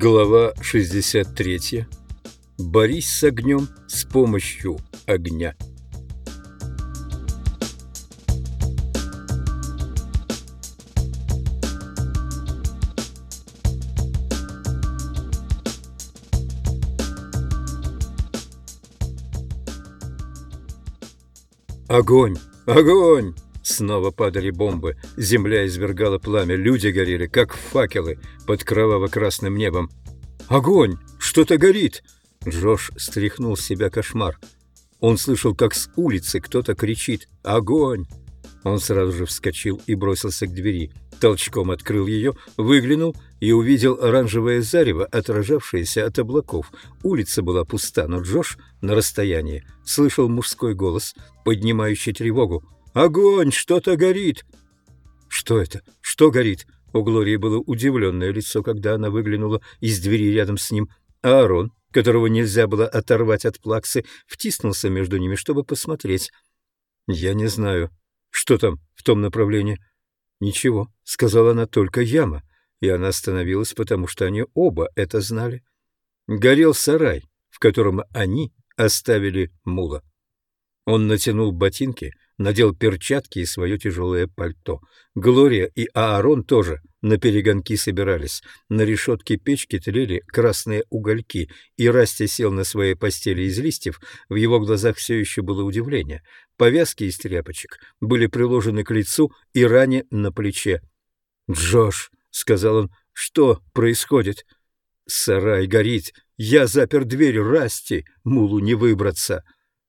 Глава 63. Борись с огнем с помощью огня. Огонь! Огонь! Снова падали бомбы, земля извергала пламя, люди горели, как факелы под кроваво-красным небом. «Огонь! Что-то горит!» Джош стряхнул с себя кошмар. Он слышал, как с улицы кто-то кричит «Огонь!». Он сразу же вскочил и бросился к двери. Толчком открыл ее, выглянул и увидел оранжевое зарево, отражавшееся от облаков. Улица была пуста, но Джош на расстоянии слышал мужской голос, поднимающий тревогу. Огонь! Что-то горит!» «Что это? Что горит?» У Глории было удивленное лицо, когда она выглянула из двери рядом с ним. А Аарон, которого нельзя было оторвать от плаксы, втиснулся между ними, чтобы посмотреть. «Я не знаю. Что там в том направлении?» «Ничего», — сказала она, — «только яма». И она остановилась, потому что они оба это знали. Горел сарай, в котором они оставили мула. Он натянул ботинки, надел перчатки и свое тяжелое пальто. Глория и Аарон тоже на перегонки собирались. На решетке печки тлели красные угольки, и Расти сел на своей постели из листьев, в его глазах все еще было удивление. Повязки из тряпочек были приложены к лицу и ране на плече. «Джош», — сказал он, — «что происходит?» «Сарай горит. Я запер дверь, Расти. Мулу не выбраться».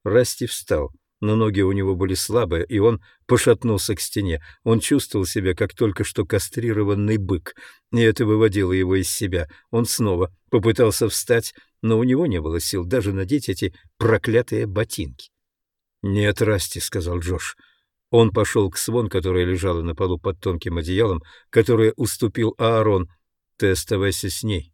Расти встал но ноги у него были слабые, и он пошатнулся к стене. Он чувствовал себя, как только что кастрированный бык, и это выводило его из себя. Он снова попытался встать, но у него не было сил даже надеть эти проклятые ботинки. «Нет, Расти», — сказал Джош. Он пошел к Свон, которая лежала на полу под тонким одеялом, которое уступил Аарон. «Ты оставайся с ней.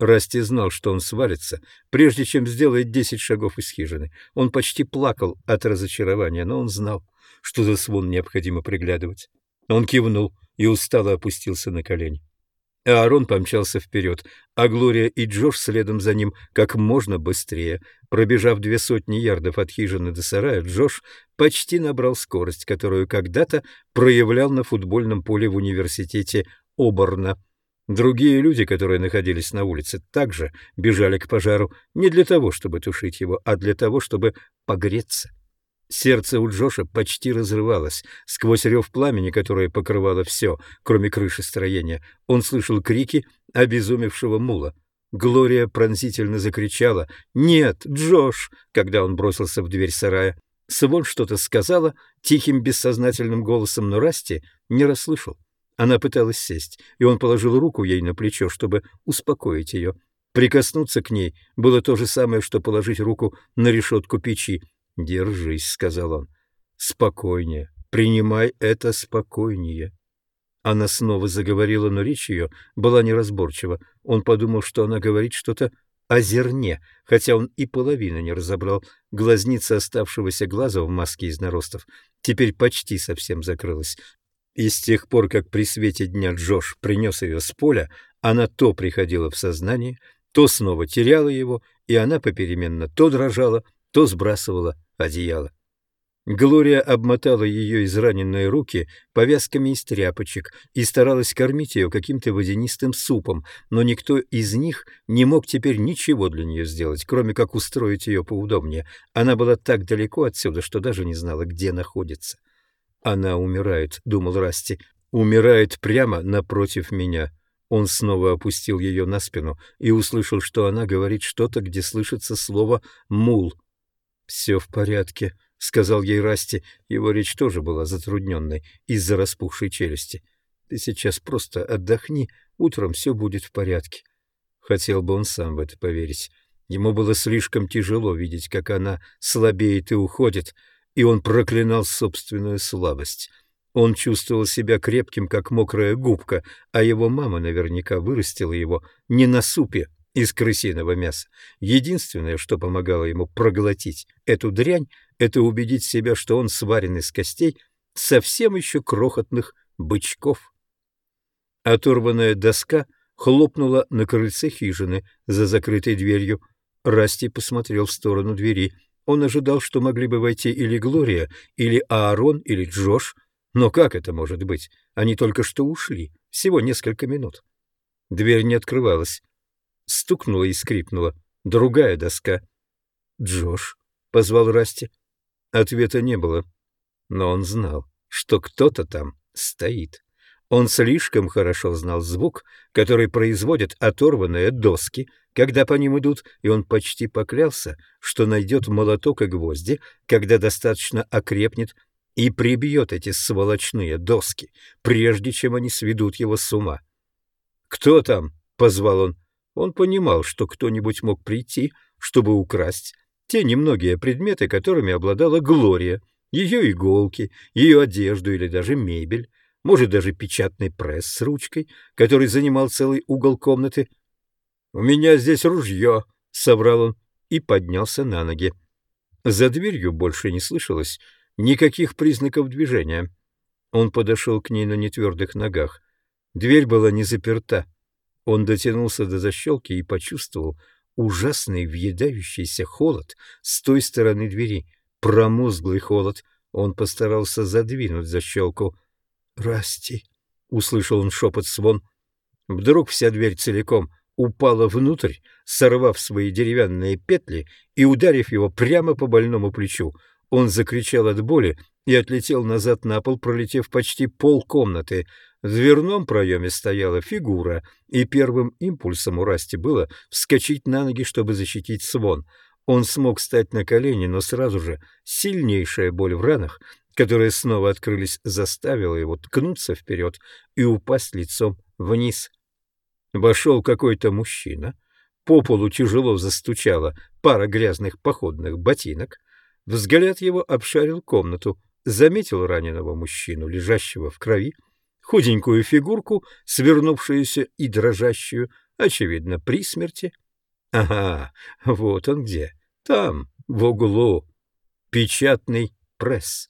Расти знал, что он свалится, прежде чем сделает десять шагов из хижины. Он почти плакал от разочарования, но он знал, что за свон необходимо приглядывать. Он кивнул и устало опустился на колени. Аарон помчался вперед, а Глория и Джош следом за ним как можно быстрее. Пробежав две сотни ярдов от хижины до сарая, Джош почти набрал скорость, которую когда-то проявлял на футбольном поле в университете Оборна. Другие люди, которые находились на улице, также бежали к пожару не для того, чтобы тушить его, а для того, чтобы погреться. Сердце у Джоша почти разрывалось. Сквозь рев пламени, которое покрывало все, кроме крыши строения, он слышал крики обезумевшего мула. Глория пронзительно закричала «Нет, Джош!», когда он бросился в дверь сарая. Свон что-то сказала тихим бессознательным голосом, но Расти не расслышал. Она пыталась сесть, и он положил руку ей на плечо, чтобы успокоить ее. Прикоснуться к ней было то же самое, что положить руку на решетку печи. «Держись», — сказал он. «Спокойнее. Принимай это спокойнее». Она снова заговорила, но речь ее была неразборчива. Он подумал, что она говорит что-то о зерне, хотя он и половины не разобрал. Глазница оставшегося глаза в маске из наростов теперь почти совсем закрылась. И с тех пор, как при свете дня Джош принес ее с поля, она то приходила в сознание, то снова теряла его, и она попеременно то дрожала, то сбрасывала одеяло. Глория обмотала ее израненные руки повязками из тряпочек и старалась кормить ее каким-то водянистым супом, но никто из них не мог теперь ничего для нее сделать, кроме как устроить ее поудобнее. Она была так далеко отсюда, что даже не знала, где находится. Она умирает, думал Расти, умирает прямо напротив меня. Он снова опустил ее на спину и услышал, что она говорит что-то, где слышится слово «мул». «Все в порядке», — сказал ей Расти. Его речь тоже была затрудненной из-за распухшей челюсти. «Ты сейчас просто отдохни, утром все будет в порядке». Хотел бы он сам в это поверить. Ему было слишком тяжело видеть, как она слабеет и уходит, и он проклинал собственную слабость. Он чувствовал себя крепким, как мокрая губка, а его мама наверняка вырастила его не на супе из крысиного мяса. Единственное, что помогало ему проглотить эту дрянь, это убедить себя, что он сварен из костей совсем еще крохотных бычков. Оторванная доска хлопнула на крыльце хижины за закрытой дверью. Расти посмотрел в сторону двери. Он ожидал, что могли бы войти или Глория, или Аарон, или Джош. Но как это может быть? Они только что ушли. Всего несколько минут. Дверь не открывалась. Стукнула и скрипнула. Другая доска. «Джош», — позвал Расти. Ответа не было. Но он знал, что кто-то там стоит. Он слишком хорошо знал звук, который производят оторванные доски, когда по ним идут, и он почти поклялся, что найдет молоток и гвозди, когда достаточно окрепнет и прибьет эти сволочные доски, прежде чем они сведут его с ума. «Кто там?» — позвал он. Он понимал, что кто-нибудь мог прийти, чтобы украсть те немногие предметы, которыми обладала Глория, ее иголки, ее одежду или даже мебель, может, даже печатный пресс с ручкой, который занимал целый угол комнаты. «У меня здесь ружье», — соврал он и поднялся на ноги. За дверью больше не слышалось никаких признаков движения. Он подошел к ней на нетвердых ногах. Дверь была не заперта. Он дотянулся до защелки и почувствовал ужасный въедающийся холод с той стороны двери, промозглый холод. Он постарался задвинуть защелку. «Расти!» — услышал он шепот свон. Вдруг вся дверь целиком упала внутрь, сорвав свои деревянные петли и ударив его прямо по больному плечу. Он закричал от боли и отлетел назад на пол, пролетев почти полкомнаты. В дверном проеме стояла фигура, и первым импульсом у Расти было вскочить на ноги, чтобы защитить свон. Он смог встать на колени, но сразу же сильнейшая боль в ранах которые снова открылись, заставило его ткнуться вперед и упасть лицом вниз. Вошел какой-то мужчина, по полу тяжело застучала пара грязных походных ботинок, взгляд его обшарил комнату, заметил раненого мужчину, лежащего в крови, худенькую фигурку, свернувшуюся и дрожащую, очевидно, при смерти. Ага, вот он где, там, в углу, печатный пресс.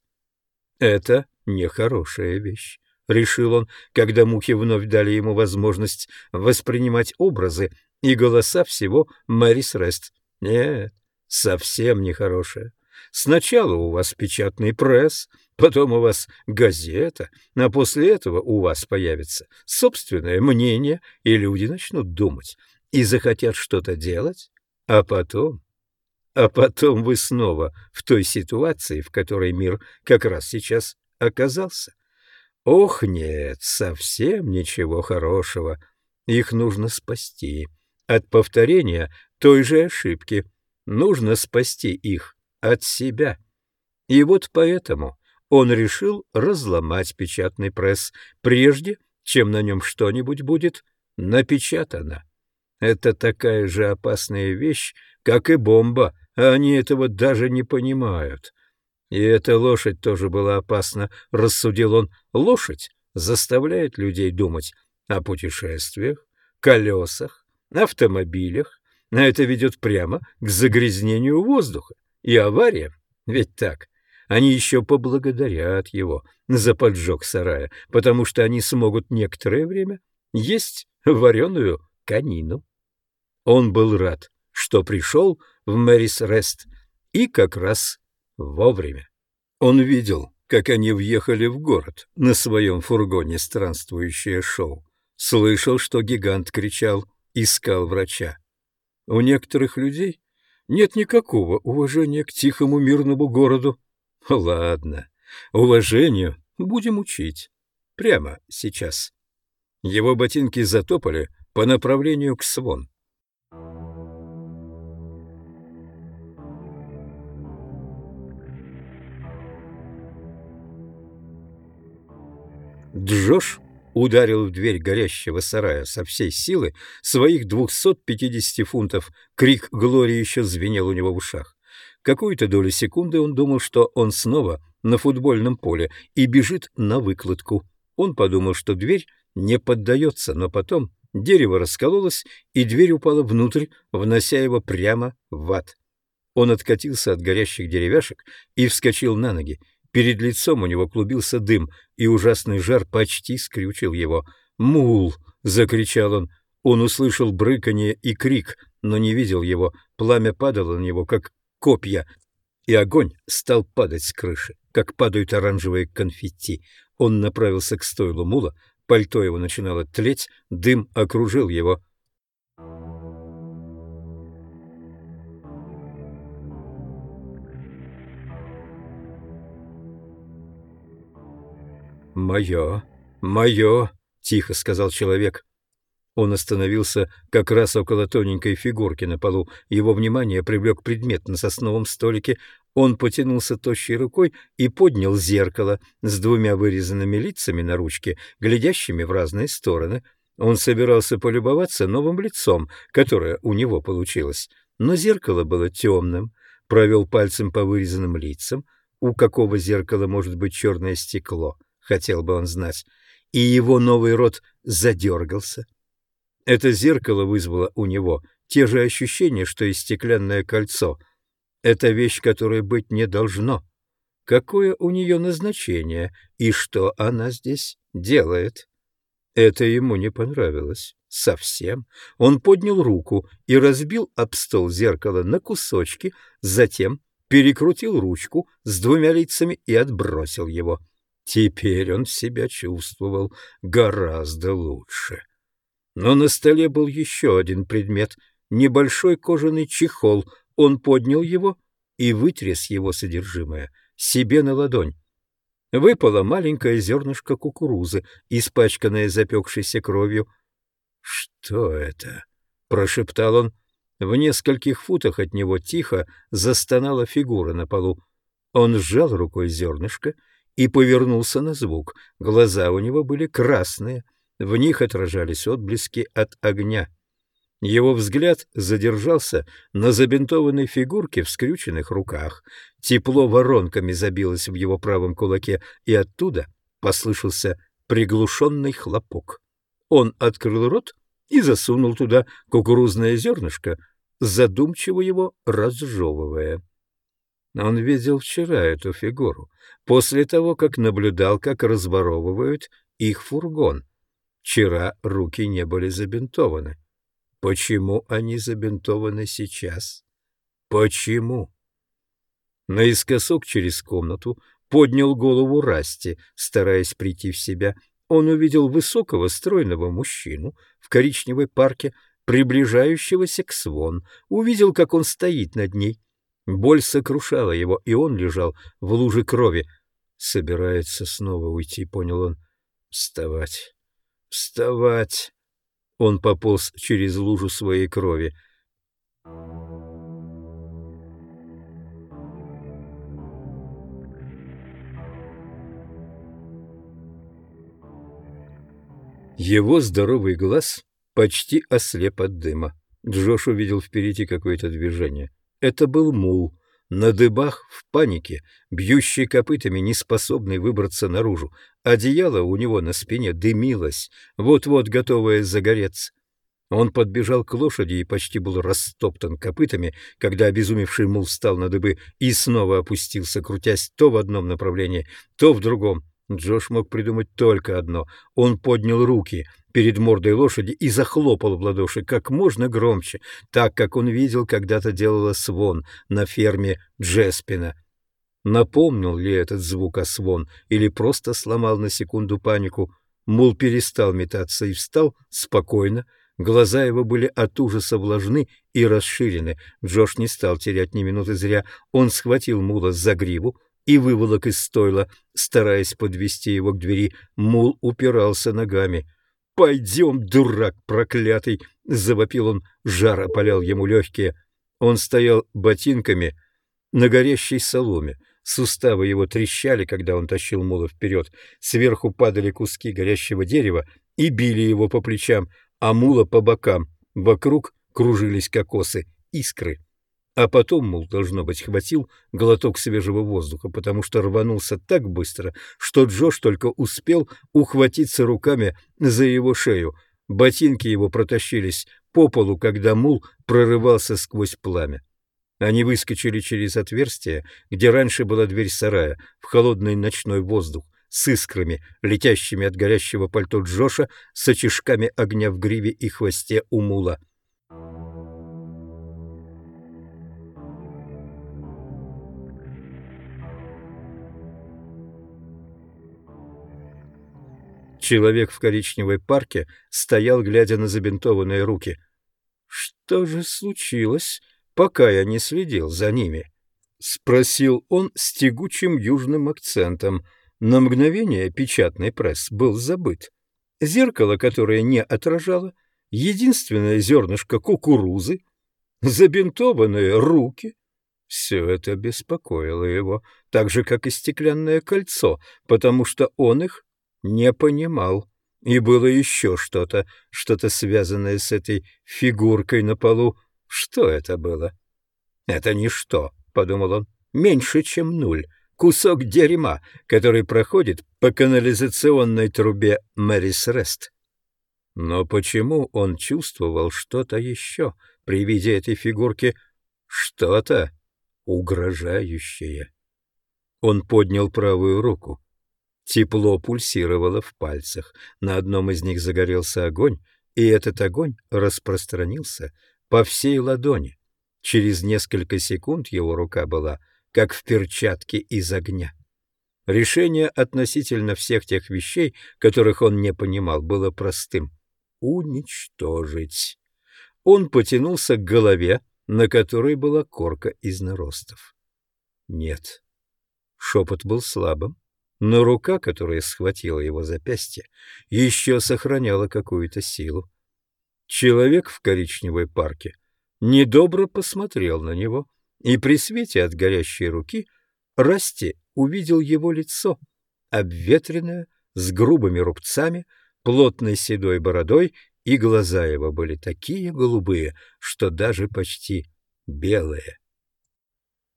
Это нехорошая вещь, решил он, когда мухи вновь дали ему возможность воспринимать образы и голоса всего Мэрис Рест. Нет, совсем нехорошая. Сначала у вас печатный пресс, потом у вас газета, а после этого у вас появится собственное мнение, и люди начнут думать и захотят что-то делать, а потом а потом вы снова в той ситуации, в которой мир как раз сейчас оказался. Ох, нет, совсем ничего хорошего. Их нужно спасти. От повторения той же ошибки. Нужно спасти их от себя. И вот поэтому он решил разломать печатный пресс, прежде чем на нем что-нибудь будет напечатано. Это такая же опасная вещь, как и бомба, а они этого даже не понимают. И эта лошадь тоже была опасна, рассудил он. Лошадь заставляет людей думать о путешествиях, колесах, автомобилях, а это ведет прямо к загрязнению воздуха и авариям. Ведь так, они еще поблагодарят его за поджог сарая, потому что они смогут некоторое время есть вареную конину. Он был рад, что пришел в Мэрис Рест, и как раз вовремя. Он видел, как они въехали в город на своем фургоне странствующее шоу. Слышал, что гигант кричал «Искал врача». У некоторых людей нет никакого уважения к тихому мирному городу. Ладно, уважению будем учить. Прямо сейчас. Его ботинки затопали по направлению к Свон. Джош ударил в дверь горящего сарая со всей силы своих 250 фунтов. Крик Глории еще звенел у него в ушах. Какую-то долю секунды он думал, что он снова на футбольном поле и бежит на выкладку. Он подумал, что дверь не поддается, но потом дерево раскололось, и дверь упала внутрь, внося его прямо в ад. Он откатился от горящих деревяшек и вскочил на ноги. Перед лицом у него клубился дым, и ужасный жар почти скрючил его. «Мул!» — закричал он. Он услышал брыканье и крик, но не видел его. Пламя падало на него, как копья, и огонь стал падать с крыши, как падают оранжевые конфетти. Он направился к стойлу мула, пальто его начинало тлеть, дым окружил его. «Мое, мое!» — тихо сказал человек. Он остановился как раз около тоненькой фигурки на полу. Его внимание привлек предмет на сосновом столике. Он потянулся тощей рукой и поднял зеркало с двумя вырезанными лицами на ручке, глядящими в разные стороны. Он собирался полюбоваться новым лицом, которое у него получилось. Но зеркало было темным. Провел пальцем по вырезанным лицам. У какого зеркала может быть черное стекло, хотел бы он знать. И его новый рот задергался. Это зеркало вызвало у него те же ощущения, что и стеклянное кольцо. Это вещь, которой быть не должно. Какое у нее назначение и что она здесь делает? Это ему не понравилось. Совсем. Он поднял руку и разбил об стол зеркало на кусочки, затем перекрутил ручку с двумя лицами и отбросил его. Теперь он себя чувствовал гораздо лучше. Но на столе был еще один предмет — небольшой кожаный чехол. Он поднял его и вытряс его содержимое себе на ладонь. Выпало маленькое зернышко кукурузы, испачканное запекшейся кровью. «Что это?» — прошептал он. В нескольких футах от него тихо застонала фигура на полу. Он сжал рукой зернышко и повернулся на звук. Глаза у него были красные — в них отражались отблески от огня. Его взгляд задержался на забинтованной фигурке в скрюченных руках. Тепло воронками забилось в его правом кулаке, и оттуда послышался приглушенный хлопок. Он открыл рот и засунул туда кукурузное зернышко, задумчиво его разжевывая. Он видел вчера эту фигуру, после того, как наблюдал, как разворовывают их фургон. Вчера руки не были забинтованы. Почему они забинтованы сейчас? Почему? Наискосок через комнату поднял голову Расти, стараясь прийти в себя. Он увидел высокого стройного мужчину в коричневой парке, приближающегося к свон. Увидел, как он стоит над ней. Боль сокрушала его, и он лежал в луже крови. Собирается снова уйти, понял он. Вставать. Вставать! Он пополз через лужу своей крови. Его здоровый глаз почти ослеп от дыма. Джош увидел впереди какое-то движение. Это был мул, на дыбах, в панике, бьющий копытами, не способный выбраться наружу. Одеяло у него на спине дымилось, вот-вот готовое загореться. Он подбежал к лошади и почти был растоптан копытами, когда обезумевший мул встал на дыбы и снова опустился, крутясь то в одном направлении, то в другом. Джош мог придумать только одно. Он поднял руки перед мордой лошади и захлопал в ладоши как можно громче, так как он видел, когда-то делала Свон на ферме Джеспина. Напомнил ли этот звук о Свон или просто сломал на секунду панику? Мул перестал метаться и встал спокойно. Глаза его были от ужаса влажны и расширены. Джош не стал терять ни минуты зря. Он схватил Мула за гриву, и выволок из стойла, стараясь подвести его к двери. Мул упирался ногами. «Пойдем, дурак проклятый!» — завопил он, жар опалял ему легкие. Он стоял ботинками на горящей соломе. Суставы его трещали, когда он тащил мула вперед. Сверху падали куски горящего дерева и били его по плечам, а мула по бокам. Вокруг кружились кокосы, искры. А потом, мол, должно быть, хватил глоток свежего воздуха, потому что рванулся так быстро, что Джош только успел ухватиться руками за его шею. Ботинки его протащились по полу, когда мул прорывался сквозь пламя. Они выскочили через отверстие, где раньше была дверь сарая, в холодный ночной воздух, с искрами, летящими от горящего пальто Джоша, с очишками огня в гриве и хвосте у мула. Человек в коричневой парке стоял, глядя на забинтованные руки. «Что же случилось, пока я не следил за ними?» — спросил он с тягучим южным акцентом. На мгновение печатный пресс был забыт. Зеркало, которое не отражало, единственное зернышко кукурузы, забинтованные руки. Все это беспокоило его, так же, как и стеклянное кольцо, потому что он их не понимал. И было еще что-то, что-то связанное с этой фигуркой на полу. Что это было? Это ничто, — подумал он, — меньше, чем нуль. Кусок дерьма, который проходит по канализационной трубе Мэрис Рест. Но почему он чувствовал что-то еще при виде этой фигурки? Что-то угрожающее. Он поднял правую руку. Тепло пульсировало в пальцах, на одном из них загорелся огонь, и этот огонь распространился по всей ладони. Через несколько секунд его рука была как в перчатке из огня. Решение относительно всех тех вещей, которых он не понимал, было простым — уничтожить. Он потянулся к голове, на которой была корка из наростов. Нет. Шепот был слабым, но рука, которая схватила его запястье, еще сохраняла какую-то силу. Человек в коричневой парке недобро посмотрел на него, и при свете от горящей руки Расти увидел его лицо, обветренное, с грубыми рубцами, плотной седой бородой, и глаза его были такие голубые, что даже почти белые.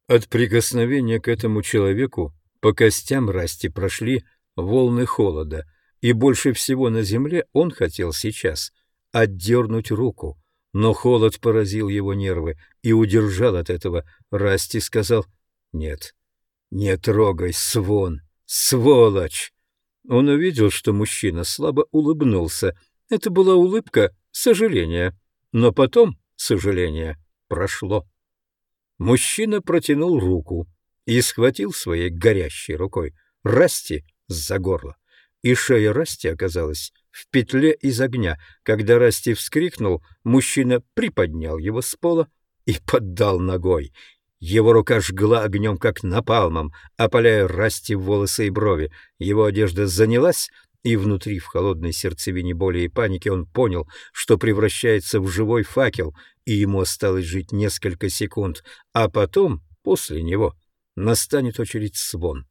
От прикосновения к этому человеку по костям Расти прошли волны холода, и больше всего на земле он хотел сейчас отдернуть руку. Но холод поразил его нервы и удержал от этого. Расти сказал «Нет, не трогай, свон, сволочь!» Он увидел, что мужчина слабо улыбнулся. Это была улыбка сожаления, но потом сожаление прошло. Мужчина протянул руку и схватил своей горящей рукой Расти за горло. И шея Расти оказалась в петле из огня. Когда Расти вскрикнул, мужчина приподнял его с пола и поддал ногой. Его рука жгла огнем, как напалмом, опаляя Расти волосы и брови. Его одежда занялась, и внутри, в холодной сердцевине боли и паники, он понял, что превращается в живой факел, и ему осталось жить несколько секунд, а потом, после него, настанет очередь Свон.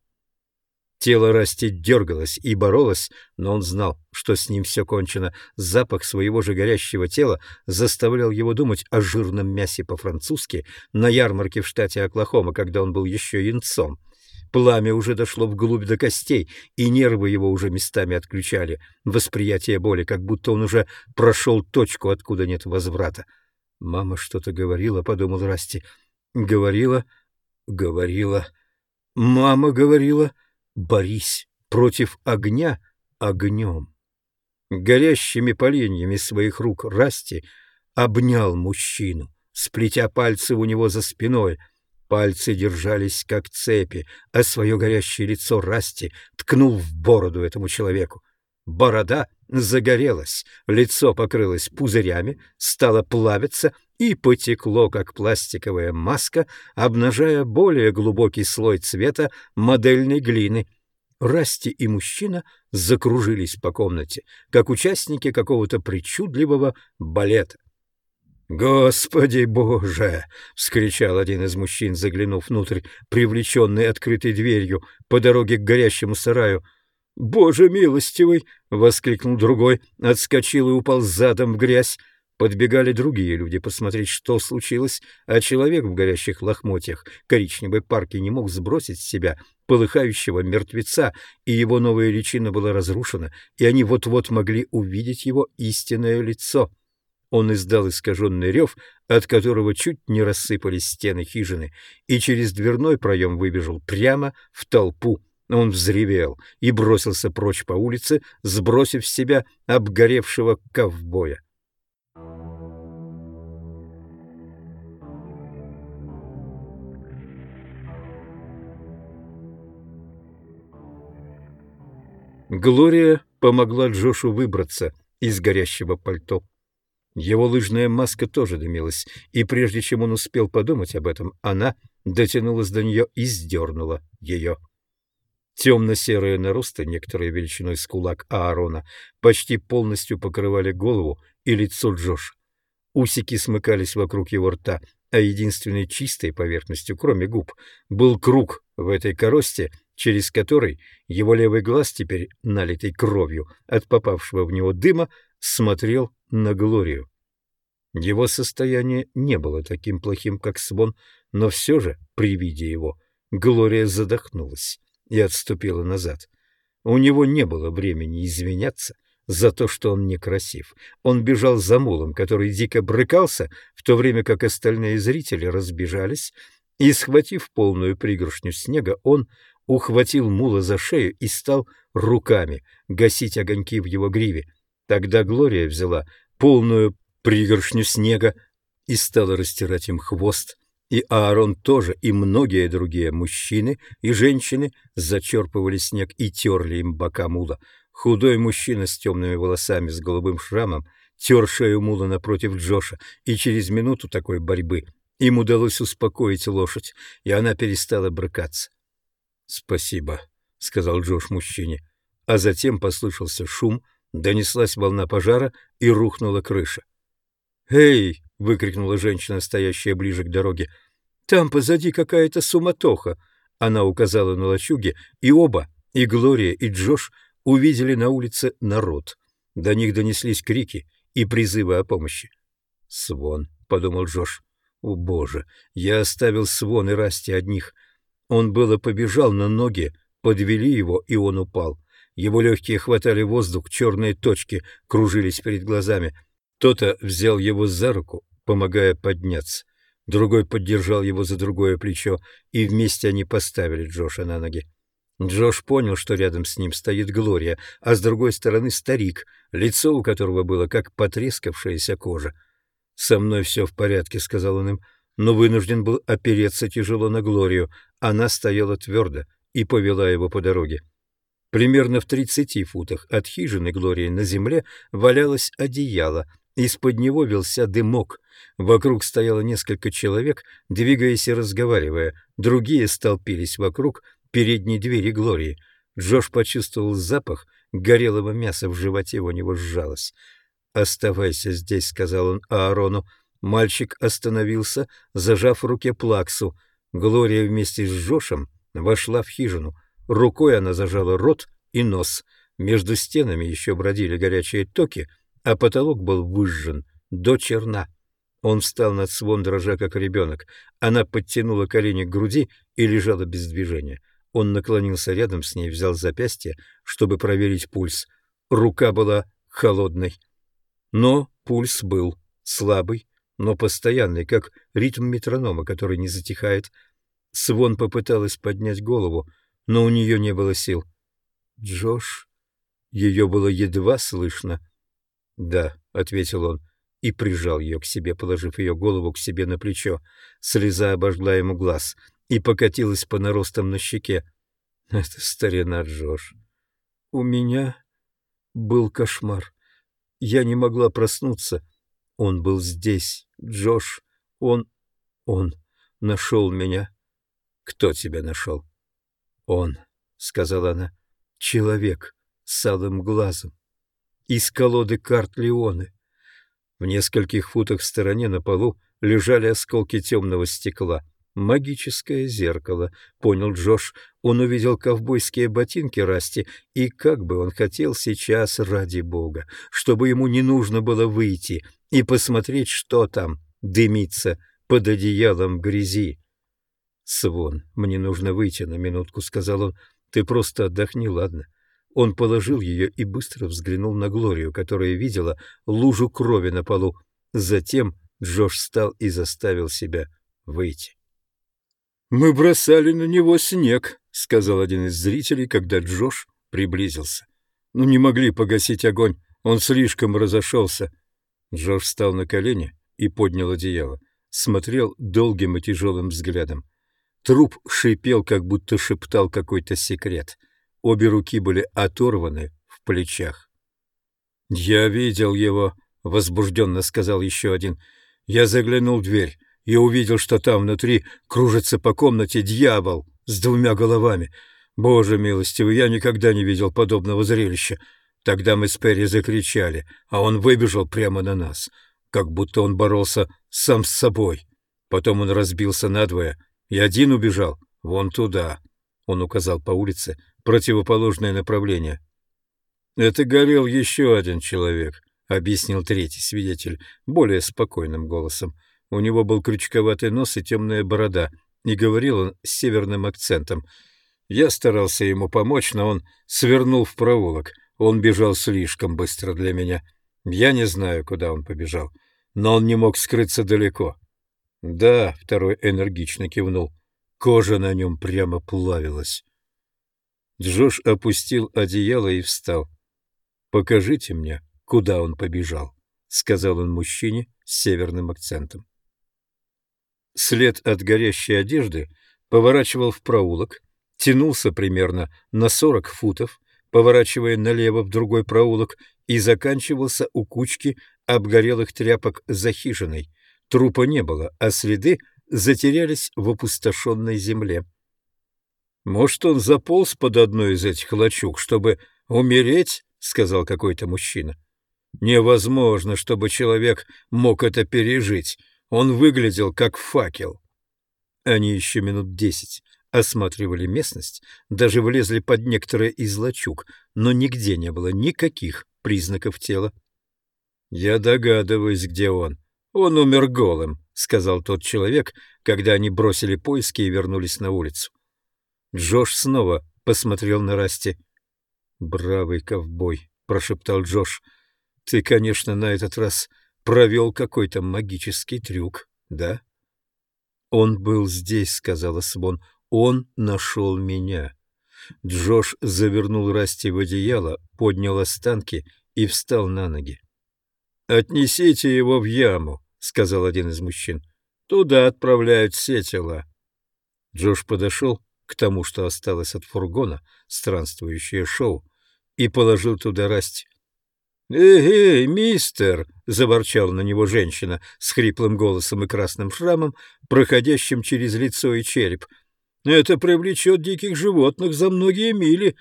Тело Расти дергалось и боролось, но он знал, что с ним все кончено. Запах своего же горящего тела заставлял его думать о жирном мясе по-французски на ярмарке в штате Оклахома, когда он был еще янцом. Пламя уже дошло вглубь до костей, и нервы его уже местами отключали. Восприятие боли, как будто он уже прошел точку, откуда нет возврата. «Мама что-то говорила», — подумал Расти. «Говорила...» говорила, мама говорила, борись против огня огнем. Горящими поленьями своих рук Расти обнял мужчину, сплетя пальцы у него за спиной. Пальцы держались как цепи, а свое горящее лицо Расти ткнул в бороду этому человеку. Борода загорелась, лицо покрылось пузырями, стало плавиться и потекло, как пластиковая маска, обнажая более глубокий слой цвета модельной глины. Расти и мужчина закружились по комнате, как участники какого-то причудливого балета. «Господи Боже!» — вскричал один из мужчин, заглянув внутрь, привлеченный открытой дверью по дороге к горящему сараю. «Боже милостивый!» — воскликнул другой, отскочил и упал задом в грязь. Подбегали другие люди посмотреть, что случилось, а человек в горящих лохмотьях коричневой парки не мог сбросить с себя полыхающего мертвеца, и его новая личина была разрушена, и они вот-вот могли увидеть его истинное лицо. Он издал искаженный рев, от которого чуть не рассыпались стены хижины, и через дверной проем выбежал прямо в толпу Он взревел и бросился прочь по улице, сбросив с себя обгоревшего ковбоя. Глория помогла Джошу выбраться из горящего пальто. Его лыжная маска тоже дымилась, и прежде чем он успел подумать об этом, она дотянулась до нее и сдернула ее. Темно-серые наросты, некоторые величиной с кулак Аарона, почти полностью покрывали голову и лицо Джоша. Усики смыкались вокруг его рта, а единственной чистой поверхностью, кроме губ, был круг в этой коросте, через который его левый глаз, теперь налитый кровью от попавшего в него дыма, смотрел на Глорию. Его состояние не было таким плохим, как Свон, но все же, при виде его, Глория задохнулась и отступила назад. У него не было времени извиняться за то, что он некрасив. Он бежал за мулом, который дико брыкался, в то время как остальные зрители разбежались, и, схватив полную пригоршню снега, он ухватил мула за шею и стал руками гасить огоньки в его гриве. Тогда Глория взяла полную пригоршню снега и стала растирать им хвост, и Аарон тоже, и многие другие мужчины и женщины зачерпывали снег и терли им бока мула. Худой мужчина с темными волосами, с голубым шрамом, тер шею мула напротив Джоша, и через минуту такой борьбы им удалось успокоить лошадь, и она перестала брыкаться. «Спасибо», — сказал Джош мужчине, а затем послышался шум, донеслась волна пожара и рухнула крыша. «Эй!» — выкрикнула женщина, стоящая ближе к дороге. «Там позади какая-то суматоха!» Она указала на лачуги, и оба, и Глория, и Джош, увидели на улице народ. До них донеслись крики и призывы о помощи. «Свон», — подумал Джош. «О, Боже! Я оставил Свон и Расти одних». Он было побежал, но ноги подвели его, и он упал. Его легкие хватали воздух, черные точки кружились перед глазами — кто-то взял его за руку, помогая подняться. Другой поддержал его за другое плечо, и вместе они поставили Джоша на ноги. Джош понял, что рядом с ним стоит Глория, а с другой стороны старик, лицо у которого было как потрескавшаяся кожа. «Со мной все в порядке», — сказал он им, но вынужден был опереться тяжело на Глорию. Она стояла твердо и повела его по дороге. Примерно в тридцати футах от хижины Глории на земле валялось одеяло — из-под него велся дымок. Вокруг стояло несколько человек, двигаясь и разговаривая. Другие столпились вокруг передней двери Глории. Джош почувствовал запах горелого мяса в животе у него сжалось. «Оставайся здесь», — сказал он Аарону. Мальчик остановился, зажав в руке плаксу. Глория вместе с Джошем вошла в хижину. Рукой она зажала рот и нос. Между стенами еще бродили горячие токи — а потолок был выжжен до черна. Он встал над свон, дрожа как ребенок. Она подтянула колени к груди и лежала без движения. Он наклонился рядом с ней, взял запястье, чтобы проверить пульс. Рука была холодной. Но пульс был слабый, но постоянный, как ритм метронома, который не затихает. Свон попыталась поднять голову, но у нее не было сил. «Джош...» Ее было едва слышно — «Да», — ответил он и прижал ее к себе, положив ее голову к себе на плечо. Слеза обожгла ему глаз и покатилась по наростам на щеке. «Это старина Джош. У меня был кошмар. Я не могла проснуться. Он был здесь, Джош. Он... он нашел меня». «Кто тебя нашел?» «Он», — сказала она, — «человек с алым глазом» из колоды карт Леоны. В нескольких футах в стороне на полу лежали осколки темного стекла. «Магическое зеркало», — понял Джош. Он увидел ковбойские ботинки Расти, и как бы он хотел сейчас, ради бога, чтобы ему не нужно было выйти и посмотреть, что там дымится под одеялом грязи. «Свон, мне нужно выйти на минутку», — сказал он. «Ты просто отдохни, ладно? Он положил ее и быстро взглянул на Глорию, которая видела лужу крови на полу. Затем Джош встал и заставил себя выйти. «Мы бросали на него снег», — сказал один из зрителей, когда Джош приблизился. «Ну, не могли погасить огонь, он слишком разошелся». Джош встал на колени и поднял одеяло, смотрел долгим и тяжелым взглядом. Труп шипел, как будто шептал какой-то секрет. Обе руки были оторваны в плечах. «Я видел его», — возбужденно сказал еще один. «Я заглянул в дверь и увидел, что там внутри кружится по комнате дьявол с двумя головами. Боже милостивый, я никогда не видел подобного зрелища. Тогда мы с Перри закричали, а он выбежал прямо на нас, как будто он боролся сам с собой. Потом он разбился надвое, и один убежал вон туда. Он указал по улице противоположное направление. «Это горел еще один человек», — объяснил третий свидетель более спокойным голосом. У него был крючковатый нос и темная борода, и говорил он с северным акцентом. Я старался ему помочь, но он свернул в проулок. Он бежал слишком быстро для меня. Я не знаю, куда он побежал, но он не мог скрыться далеко. Да, второй энергично кивнул. Кожа на нем прямо плавилась. Джош опустил одеяло и встал. «Покажите мне, куда он побежал», — сказал он мужчине с северным акцентом. След от горящей одежды поворачивал в проулок, тянулся примерно на сорок футов, поворачивая налево в другой проулок, и заканчивался у кучки обгорелых тряпок за хижиной. Трупа не было, а следы затерялись в опустошенной земле. «Может, он заполз под одной из этих лачуг, чтобы умереть?» — сказал какой-то мужчина. «Невозможно, чтобы человек мог это пережить. Он выглядел как факел. Они еще минут десять осматривали местность, даже влезли под некоторые из лачуг, но нигде не было никаких признаков тела. «Я догадываюсь, где он. Он умер голым», — сказал тот человек, когда они бросили поиски и вернулись на улицу. Джош снова посмотрел на Расти. «Бравый ковбой», — прошептал Джош. «Ты, конечно, на этот раз провел какой-то магический трюк, да? Он был здесь, сказала Свон. Он нашел меня. Джош завернул Расти в одеяло, поднял останки и встал на ноги. «Отнесите его в яму», — сказал один из мужчин. «Туда отправляют все тела». Джош подошел к тому, что осталось от фургона, странствующее шоу, и положил туда Расти. «Эй, мистер!» — заворчала на него женщина с хриплым голосом и красным шрамом, проходящим через лицо и череп. «Это привлечет диких животных за многие мили».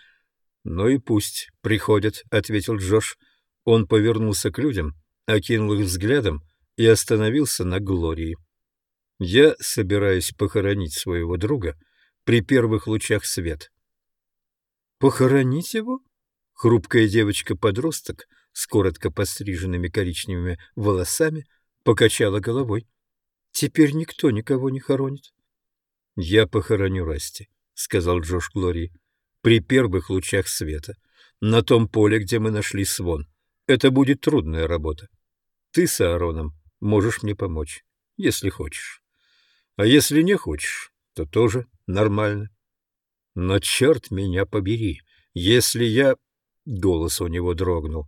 «Ну и пусть приходят», — ответил Джош. Он повернулся к людям, окинул их взглядом и остановился на Глории. «Я собираюсь похоронить своего друга при первых лучах света». «Похоронить его?» Хрупкая девочка-подросток — с коротко постриженными коричневыми волосами, покачала головой. «Теперь никто никого не хоронит». «Я похороню Расти», — сказал Джош Глории, — «при первых лучах света, на том поле, где мы нашли свон. Это будет трудная работа. Ты с Аароном можешь мне помочь, если хочешь. А если не хочешь, то тоже нормально. Но черт меня побери, если я...» Голос у него дрогнул.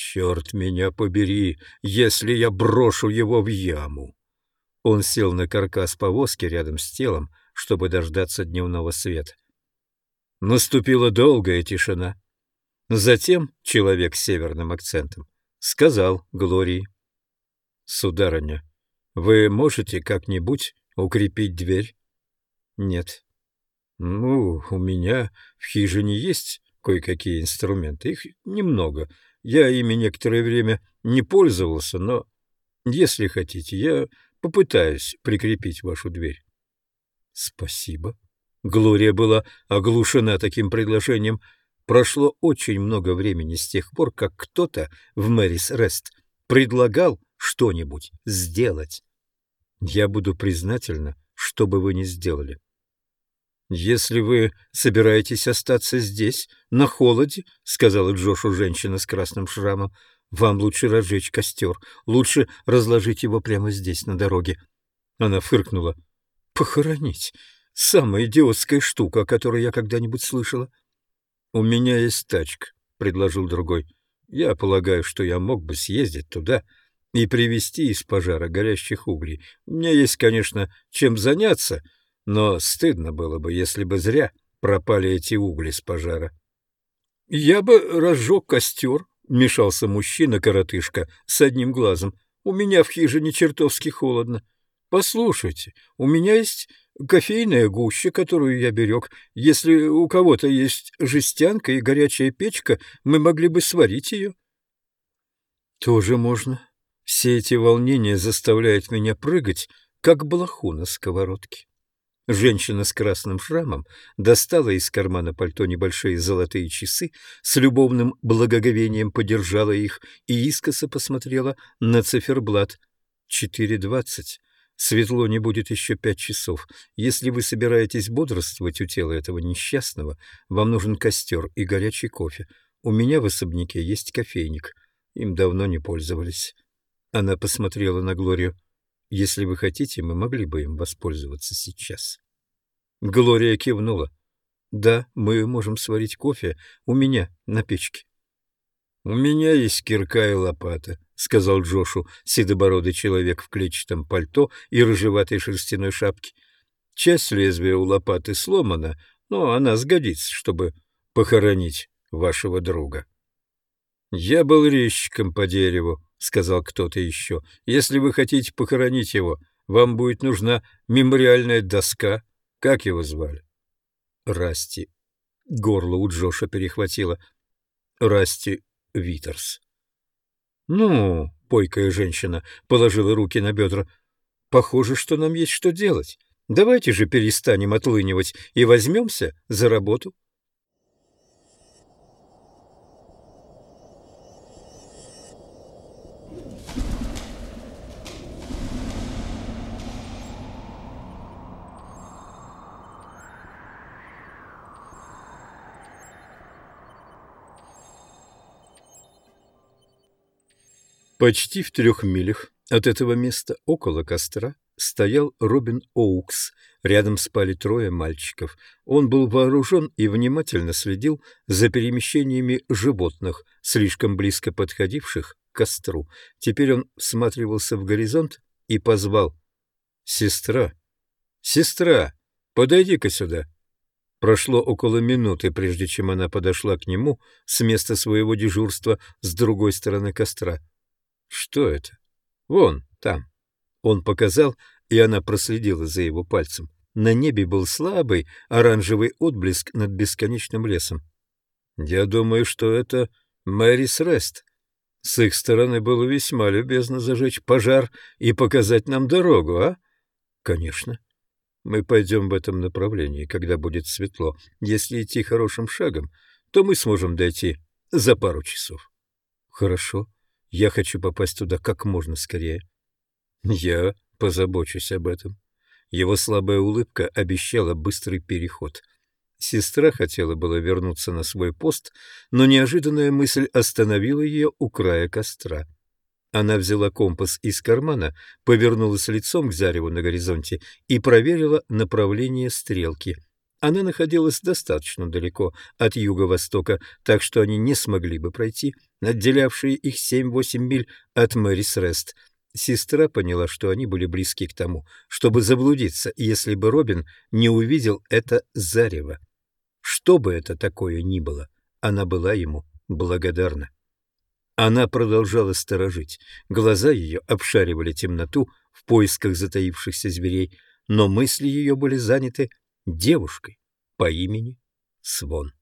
Черт меня побери, если я брошу его в яму. Он сел на каркас повозки рядом с телом, чтобы дождаться дневного света. Наступила долгая тишина. Затем человек с северным акцентом сказал Глории. «Сударыня, вы можете как-нибудь укрепить дверь?» «Нет». «Ну, у меня в хижине есть кое-какие инструменты. Их немного. Я ими некоторое время не пользовался, но, если хотите, я попытаюсь прикрепить вашу дверь. Спасибо. Глория была оглушена таким предложением. Прошло очень много времени с тех пор, как кто-то в Мэрис Рест предлагал что-нибудь сделать. Я буду признательна, что бы вы ни сделали. «Если вы собираетесь остаться здесь, на холоде, — сказала Джошу женщина с красным шрамом, — вам лучше разжечь костер, лучше разложить его прямо здесь, на дороге». Она фыркнула. «Похоронить? самая идиотская штука, о которой я когда-нибудь слышала. — У меня есть тачка, — предложил другой. — Я полагаю, что я мог бы съездить туда и привезти из пожара горящих углей. У меня есть, конечно, чем заняться, но стыдно было бы, если бы зря пропали эти угли с пожара. — Я бы разжег костер, — мешался мужчина-коротышка с одним глазом. — У меня в хижине чертовски холодно. Послушайте, у меня есть кофейная гуща, которую я берег. Если у кого-то есть жестянка и горячая печка, мы могли бы сварить ее. Тоже можно. Все эти волнения заставляют меня прыгать, как блоху на сковородке. Женщина с красным шрамом достала из кармана пальто небольшие золотые часы, с любовным благоговением подержала их и искоса посмотрела на циферблат. Четыре двадцать. Светло не будет еще пять часов. Если вы собираетесь бодрствовать у тела этого несчастного, вам нужен костер и горячий кофе. У меня в особняке есть кофейник. Им давно не пользовались. Она посмотрела на Глорию. Если вы хотите, мы могли бы им воспользоваться сейчас. Глория кивнула. Да, мы можем сварить кофе у меня на печке. У меня есть кирка и лопата, сказал Джошу, седобородый человек в клетчатом пальто и рыжеватой шерстяной шапке. Часть лезвия у лопаты сломана, но она сгодится, чтобы похоронить вашего друга. Я был резчиком по дереву, — сказал кто-то еще. — Если вы хотите похоронить его, вам будет нужна мемориальная доска. Как его звали? — Расти. Горло у Джоша перехватило. — Расти Витерс. — Ну, — пойкая женщина положила руки на бедра, — похоже, что нам есть что делать. Давайте же перестанем отлынивать и возьмемся за работу. — Почти в трех милях от этого места, около костра, стоял Робин Оукс. Рядом спали трое мальчиков. Он был вооружен и внимательно следил за перемещениями животных, слишком близко подходивших к костру. Теперь он всматривался в горизонт и позвал. «Сестра! Сестра! Подойди-ка сюда!» Прошло около минуты, прежде чем она подошла к нему с места своего дежурства с другой стороны костра. Что это? Вон, там. Он показал, и она проследила за его пальцем. На небе был слабый оранжевый отблеск над бесконечным лесом. Я думаю, что это Мэрис Рест. С их стороны было весьма любезно зажечь пожар и показать нам дорогу, а? Конечно. Мы пойдем в этом направлении, когда будет светло. Если идти хорошим шагом, то мы сможем дойти за пару часов. Хорошо. Я хочу попасть туда как можно скорее. Я позабочусь об этом. Его слабая улыбка обещала быстрый переход. Сестра хотела было вернуться на свой пост, но неожиданная мысль остановила ее у края костра. Она взяла компас из кармана, повернулась лицом к зареву на горизонте и проверила направление стрелки — она находилась достаточно далеко от юго-востока, так что они не смогли бы пройти, отделявшие их семь-восемь миль от Мэрис Рест. Сестра поняла, что они были близки к тому, чтобы заблудиться, если бы Робин не увидел это зарево. Что бы это такое ни было, она была ему благодарна. Она продолжала сторожить. Глаза ее обшаривали темноту в поисках затаившихся зверей, но мысли ее были заняты девушкой по имени Свон.